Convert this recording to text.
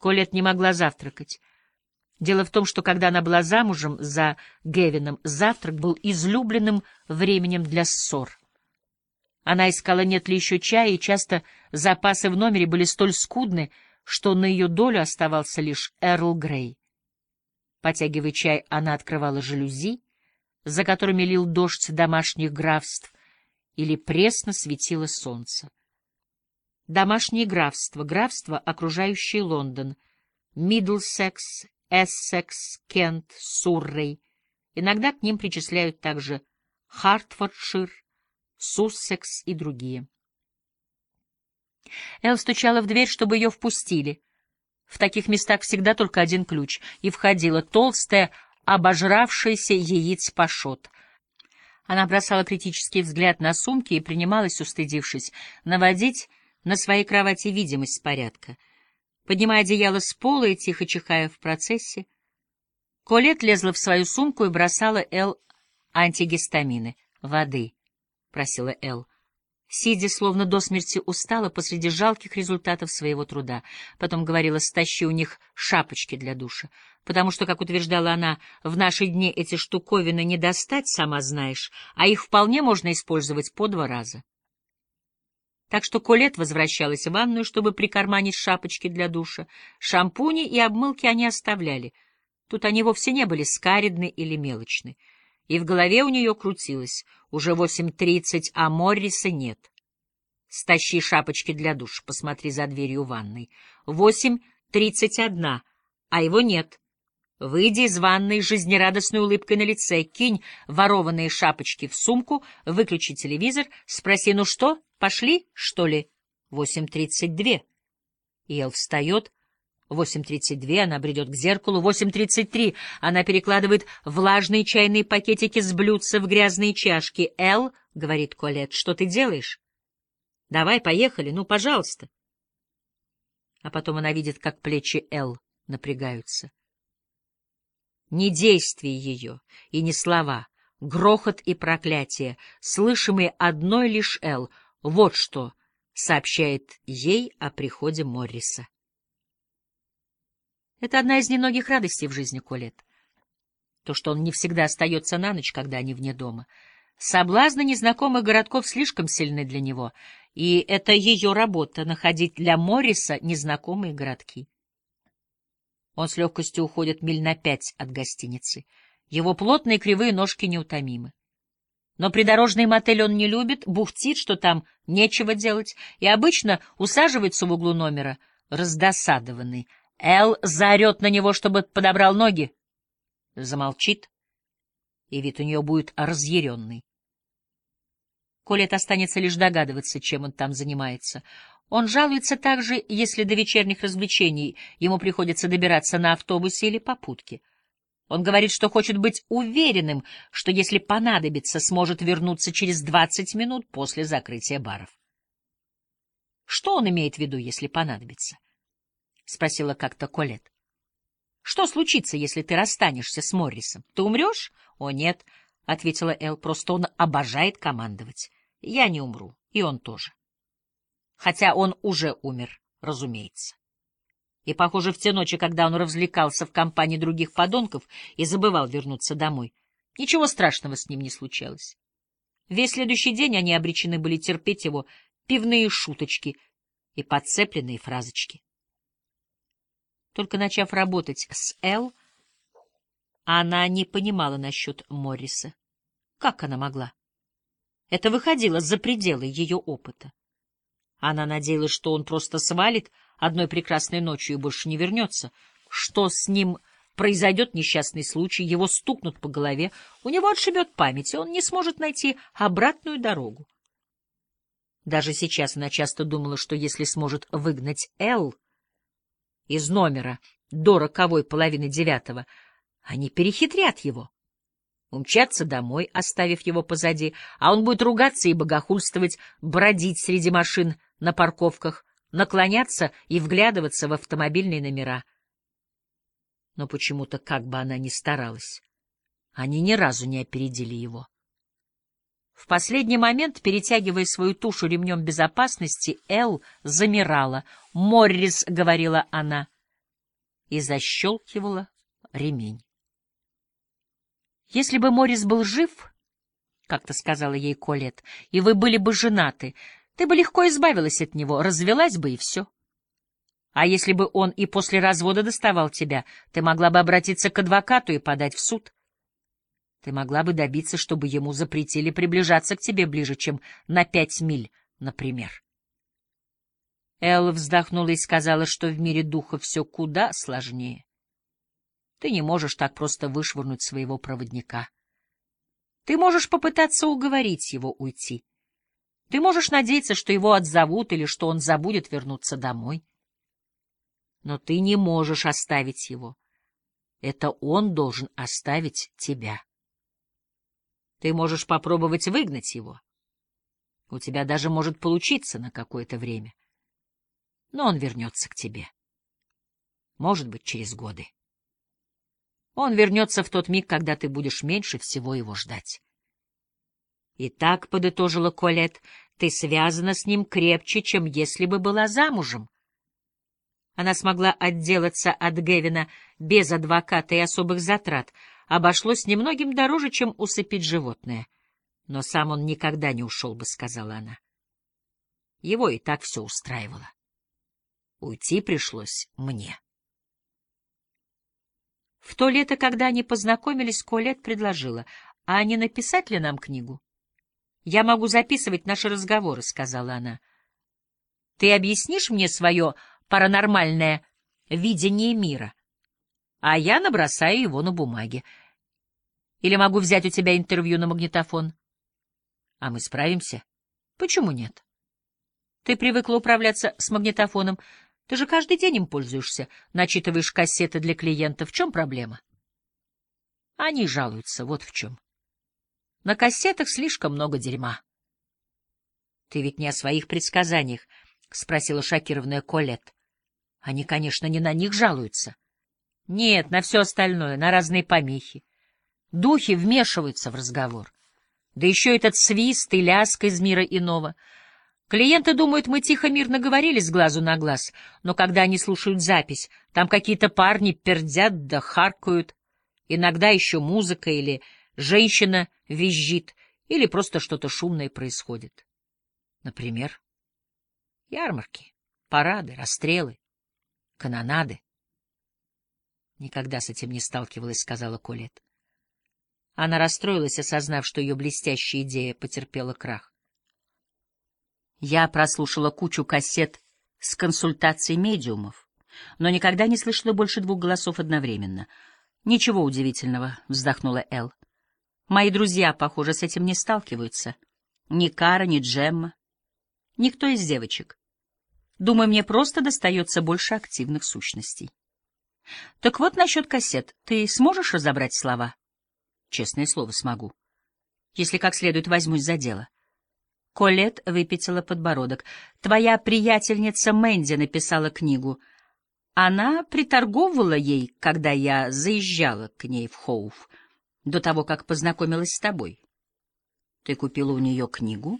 Колет не могла завтракать. Дело в том, что когда она была замужем за Гевином, завтрак был излюбленным временем для ссор. Она искала, нет ли еще чая, и часто запасы в номере были столь скудны, что на ее долю оставался лишь Эрл Грей. Потягивая чай, она открывала жалюзи, за которыми лил дождь домашних графств, или пресно светило солнце. Домашние графства, графства, окружающие Лондон, Мидлсекс, Эссекс, Кент, Суррей. Иногда к ним причисляют также Хартфордшир, Суссекс и другие. Эл стучала в дверь, чтобы ее впустили. В таких местах всегда только один ключ, и входила толстая, обожравшаяся яиц пашот. Она бросала критический взгляд на сумки и принималась, устыдившись, наводить на своей кровати видимость порядка. Поднимая одеяло с пола и тихо чихая в процессе, Колет лезла в свою сумку и бросала Эл антигистамины. «Воды», — просила Эл. Сидя, словно до смерти устала посреди жалких результатов своего труда. Потом говорила, стащи у них шапочки для душа. Потому что, как утверждала она, в наши дни эти штуковины не достать, сама знаешь, а их вполне можно использовать по два раза. Так что Колет возвращалась в ванную, чтобы прикарманить шапочки для душа. Шампуни и обмылки они оставляли. Тут они вовсе не были скаридны или мелочны. И в голове у нее крутилось. Уже восемь тридцать, а Морриса нет. Стащи шапочки для душа, посмотри за дверью ванной. Восемь тридцать одна, а его нет. Выйди из ванной с жизнерадостной улыбкой на лице, кинь ворованные шапочки в сумку, выключи телевизор, спроси, ну что, пошли, что ли? Восемь тридцать две. Ел встает. Восемь тридцать две, она бредет к зеркалу. Восемь тридцать три, она перекладывает влажные чайные пакетики с блюдца в грязные чашки. Эл, — говорит Колет, — что ты делаешь? Давай, поехали, ну, пожалуйста. А потом она видит, как плечи Эл напрягаются. Не действия ее и не слова, грохот и проклятие, слышимые одной лишь Эл, вот что сообщает ей о приходе Морриса. Это одна из немногих радостей в жизни Колет. То, что он не всегда остается на ночь, когда они вне дома. Соблазны незнакомых городков слишком сильны для него, и это ее работа — находить для Морриса незнакомые городки. Он с легкостью уходит миль на пять от гостиницы. Его плотные кривые ножки неутомимы. Но придорожный мотель он не любит, бухтит, что там нечего делать, и обычно усаживается в углу номера, раздосадованный. Эл заорет на него, чтобы подобрал ноги. Замолчит, и вид у нее будет разъяренный. Колет останется лишь догадываться, чем он там занимается. Он жалуется также, если до вечерних развлечений ему приходится добираться на автобусе или попутке. Он говорит, что хочет быть уверенным, что если понадобится, сможет вернуться через двадцать минут после закрытия баров. Что он имеет в виду, если понадобится? — спросила как-то Колет. Что случится, если ты расстанешься с Моррисом? Ты умрешь? — О, нет, — ответила Эл, — просто он обожает командовать. Я не умру, и он тоже хотя он уже умер, разумеется. И, похоже, в те ночи, когда он развлекался в компании других подонков и забывал вернуться домой, ничего страшного с ним не случалось. Весь следующий день они обречены были терпеть его пивные шуточки и подцепленные фразочки. Только начав работать с Эл, она не понимала насчет Морриса. Как она могла? Это выходило за пределы ее опыта. Она надеялась, что он просто свалит одной прекрасной ночью и больше не вернется. Что с ним произойдет несчастный случай, его стукнут по голове, у него отшибет память, и он не сможет найти обратную дорогу. Даже сейчас она часто думала, что если сможет выгнать Эл из номера до роковой половины девятого, они перехитрят его умчаться домой, оставив его позади, а он будет ругаться и богохульствовать, бродить среди машин на парковках, наклоняться и вглядываться в автомобильные номера. Но почему-то, как бы она ни старалась, они ни разу не опередили его. В последний момент, перетягивая свою тушу ремнем безопасности, Эл замирала. «Моррис», — говорила она, и защелкивала ремень. «Если бы Морис был жив, — как-то сказала ей Колет, — и вы были бы женаты, ты бы легко избавилась от него, развелась бы и все. А если бы он и после развода доставал тебя, ты могла бы обратиться к адвокату и подать в суд. Ты могла бы добиться, чтобы ему запретили приближаться к тебе ближе, чем на пять миль, например. Элла вздохнула и сказала, что в мире духа все куда сложнее. Ты не можешь так просто вышвырнуть своего проводника. Ты можешь попытаться уговорить его уйти. Ты можешь надеяться, что его отзовут или что он забудет вернуться домой. Но ты не можешь оставить его. Это он должен оставить тебя. Ты можешь попробовать выгнать его. У тебя даже может получиться на какое-то время но он вернется к тебе. Может быть, через годы. Он вернется в тот миг, когда ты будешь меньше всего его ждать. И так, — подытожила Колет, — ты связана с ним крепче, чем если бы была замужем. Она смогла отделаться от Гевина без адвоката и особых затрат, обошлось немногим дороже, чем усыпить животное. Но сам он никогда не ушел бы, — сказала она. Его и так все устраивало. Уйти пришлось мне. В то лето, когда они познакомились, Колет предложила, а не написать ли нам книгу? Я могу записывать наши разговоры, — сказала она. Ты объяснишь мне свое паранормальное видение мира, а я набросаю его на бумаге. Или могу взять у тебя интервью на магнитофон? А мы справимся? Почему нет? Ты привыкла управляться с магнитофоном. Ты же каждый день им пользуешься, начитываешь кассеты для клиентов. В чем проблема? Они жалуются, вот в чем. На кассетах слишком много дерьма. — Ты ведь не о своих предсказаниях? — спросила шокированная Колет. Они, конечно, не на них жалуются. Нет, на все остальное, на разные помехи. Духи вмешиваются в разговор. Да еще этот свист и ляск из мира иного — Клиенты думают, мы тихо-мирно говорили с глазу на глаз, но когда они слушают запись, там какие-то парни пердят да харкают, иногда еще музыка или женщина визжит, или просто что-то шумное происходит. Например, ярмарки, парады, расстрелы, канонады. Никогда с этим не сталкивалась, — сказала Колет. Она расстроилась, осознав, что ее блестящая идея потерпела крах. Я прослушала кучу кассет с консультацией медиумов, но никогда не слышала больше двух голосов одновременно. Ничего удивительного, вздохнула Эл. Мои друзья, похоже, с этим не сталкиваются. Ни Кара, ни Джемма. Никто из девочек. Думаю, мне просто достается больше активных сущностей. Так вот насчет кассет. Ты сможешь разобрать слова? Честное слово, смогу. Если как следует возьмусь за дело. Колет выпятила подбородок. «Твоя приятельница Мэнди написала книгу. Она приторговывала ей, когда я заезжала к ней в Хоуф, до того, как познакомилась с тобой. Ты купила у нее книгу?»